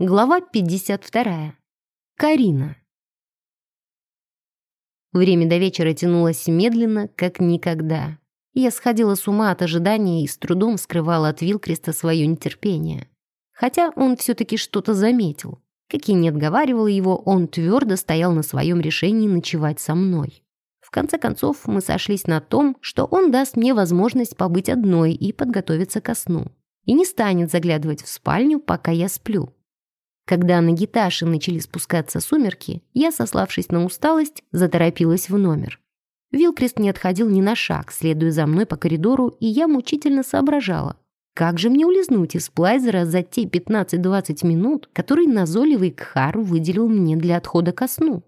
Глава 52. Карина. Время до вечера тянулось медленно, как никогда. Я сходила с ума от ожидания и с трудом скрывала от Вилкреста свое нетерпение. Хотя он все-таки что-то заметил. Как и не отговаривал его, он твердо стоял на своем решении ночевать со мной. В конце концов, мы сошлись на том, что он даст мне возможность побыть одной и подготовиться ко сну. И не станет заглядывать в спальню, пока я сплю. Когда на гиташе начали спускаться сумерки, я, сославшись на усталость, заторопилась в номер. Вилкрест не отходил ни на шаг, следуя за мной по коридору, и я мучительно соображала. Как же мне улизнуть из Плайзера за те 15-20 минут, которые назойливый Кхар выделил мне для отхода ко сну?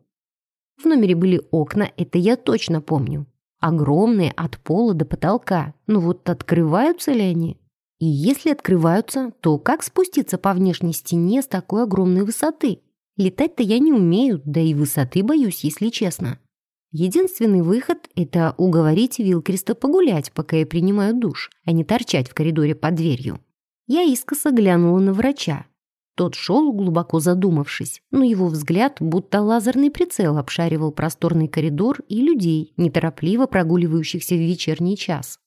В номере были окна, это я точно помню. Огромные от пола до потолка. Но вот открываются ли они? И если открываются, то как спуститься по внешней стене с такой огромной высоты? Летать-то я не умею, да и высоты боюсь, если честно. Единственный выход — это уговорить Вилкреста погулять, пока я принимаю душ, а не торчать в коридоре под дверью. Я искоса глянула на врача. Тот шел, глубоко задумавшись, но его взгляд, будто лазерный прицел, обшаривал просторный коридор и людей, неторопливо прогуливающихся в вечерний час.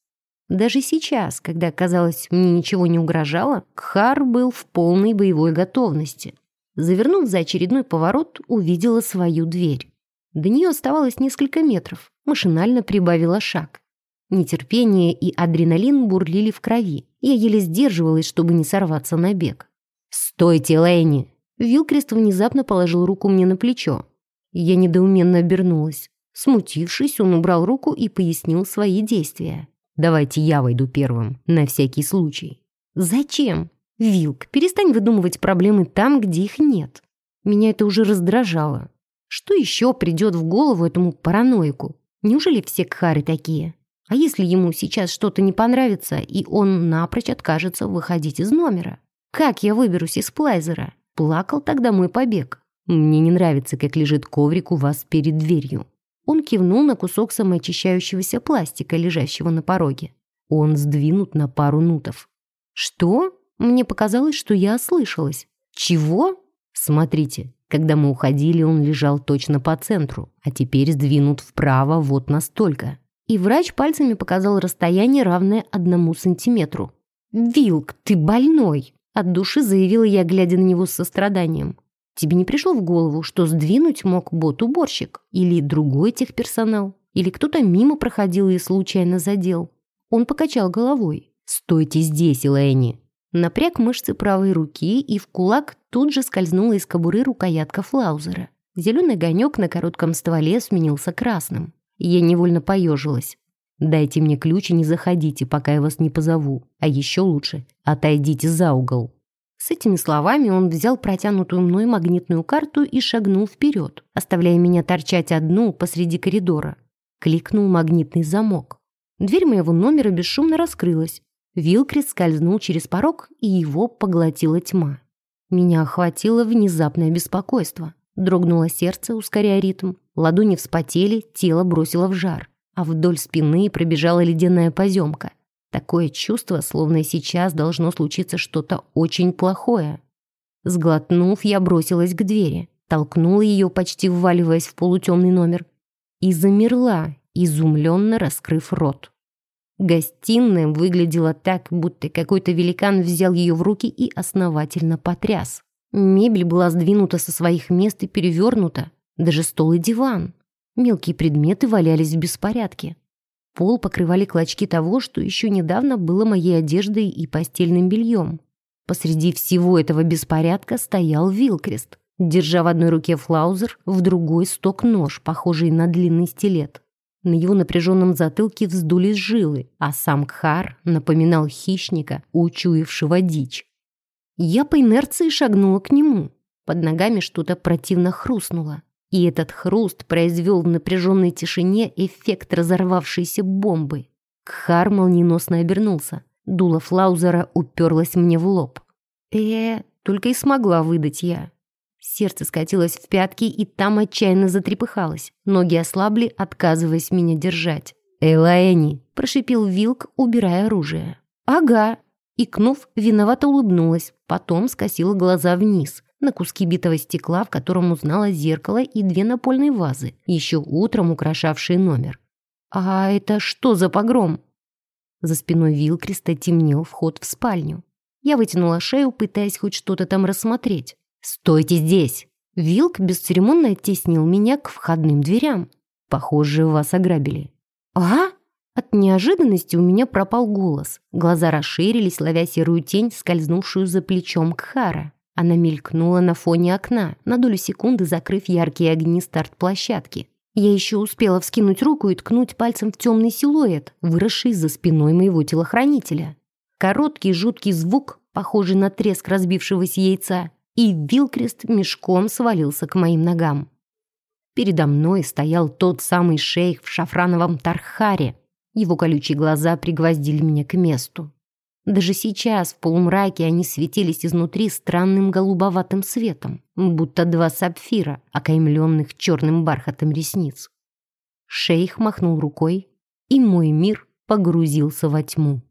Даже сейчас, когда, казалось, мне ничего не угрожало, Кхар был в полной боевой готовности. Завернув за очередной поворот, увидела свою дверь. До нее оставалось несколько метров. Машинально прибавила шаг. Нетерпение и адреналин бурлили в крови. Я еле сдерживалась, чтобы не сорваться на бег. «Стойте, Лэйни!» Вилкрест внезапно положил руку мне на плечо. Я недоуменно обернулась. Смутившись, он убрал руку и пояснил свои действия. Давайте я войду первым, на всякий случай. Зачем? Вилк, перестань выдумывать проблемы там, где их нет. Меня это уже раздражало. Что еще придет в голову этому параноику? Неужели все кхары такие? А если ему сейчас что-то не понравится, и он напрочь откажется выходить из номера? Как я выберусь из плайзера? Плакал тогда мой побег. Мне не нравится, как лежит коврик у вас перед дверью. Он кивнул на кусок самоочищающегося пластика, лежащего на пороге. Он сдвинут на пару нутов. «Что?» Мне показалось, что я ослышалась. «Чего?» «Смотрите, когда мы уходили, он лежал точно по центру, а теперь сдвинут вправо вот настолько». И врач пальцами показал расстояние, равное одному сантиметру. «Вилк, ты больной!» От души заявила я, глядя на него с состраданием. Тебе не пришло в голову, что сдвинуть мог бот-уборщик? Или другой техперсонал? Или кто-то мимо проходил и случайно задел? Он покачал головой. «Стойте здесь, Элэйни!» Напряг мышцы правой руки, и в кулак тут же скользнула из кобуры рукоятка флаузера. Зеленый огонек на коротком стволе сменился красным. Я невольно поежилась. «Дайте мне ключ и не заходите, пока я вас не позову. А еще лучше, отойдите за угол». С этими словами он взял протянутую мной магнитную карту и шагнул вперед, оставляя меня торчать одну посреди коридора. Кликнул магнитный замок. Дверь моего номера бесшумно раскрылась. Вилкрис скользнул через порог, и его поглотила тьма. Меня охватило внезапное беспокойство. Дрогнуло сердце, ускоряя ритм. Ладони вспотели, тело бросило в жар. А вдоль спины пробежала ледяная поземка — Такое чувство, словно сейчас должно случиться что-то очень плохое. Сглотнув, я бросилась к двери, толкнула ее, почти вваливаясь в полутемный номер, и замерла, изумленно раскрыв рот. Гостиная выглядела так, будто какой-то великан взял ее в руки и основательно потряс. Мебель была сдвинута со своих мест и перевернута, даже стол и диван. Мелкие предметы валялись в беспорядке. Пол покрывали клочки того, что еще недавно было моей одеждой и постельным бельем. Посреди всего этого беспорядка стоял Вилкрест, держа в одной руке флаузер, в другой сток-нож, похожий на длинный стилет. На его напряженном затылке вздулись жилы, а сам Кхар напоминал хищника, учуявшего дичь. Я по инерции шагнула к нему. Под ногами что-то противно хрустнуло. И этот хруст произвел в напряженной тишине эффект разорвавшейся бомбы. Кхар молниеносно обернулся. Дуло Флаузера уперлось мне в лоб. э только и смогла выдать я. Сердце скатилось в пятки, и там отчаянно затрепыхалось. Ноги ослабли, отказываясь меня держать. «Элаэни!» – прошипел Вилк, убирая оружие. «Ага!» Икнув, виновато улыбнулась, потом скосила глаза вниз. На куски битого стекла, в котором узнала зеркало и две напольные вазы, еще утром украшавшие номер. «А это что за погром?» За спиной Вилкриста темнел вход в спальню. Я вытянула шею, пытаясь хоть что-то там рассмотреть. «Стойте здесь!» Вилк бесцеремонно оттеснил меня к входным дверям. «Похоже, вас ограбили». «А?» От неожиданности у меня пропал голос. Глаза расширились, ловя серую тень, скользнувшую за плечом Кхара. Она мелькнула на фоне окна, на долю секунды закрыв яркие огни старт-площадки. Я еще успела вскинуть руку и ткнуть пальцем в темный силуэт, выросший за спиной моего телохранителя. Короткий жуткий звук, похожий на треск разбившегося яйца, и Вилкрест мешком свалился к моим ногам. Передо мной стоял тот самый шейх в шафрановом тархаре. Его колючие глаза пригвоздили меня к месту. Даже сейчас в полумраке они светились изнутри странным голубоватым светом, будто два сапфира, окаймленных черным бархатом ресниц. Шейх махнул рукой, и мой мир погрузился во тьму.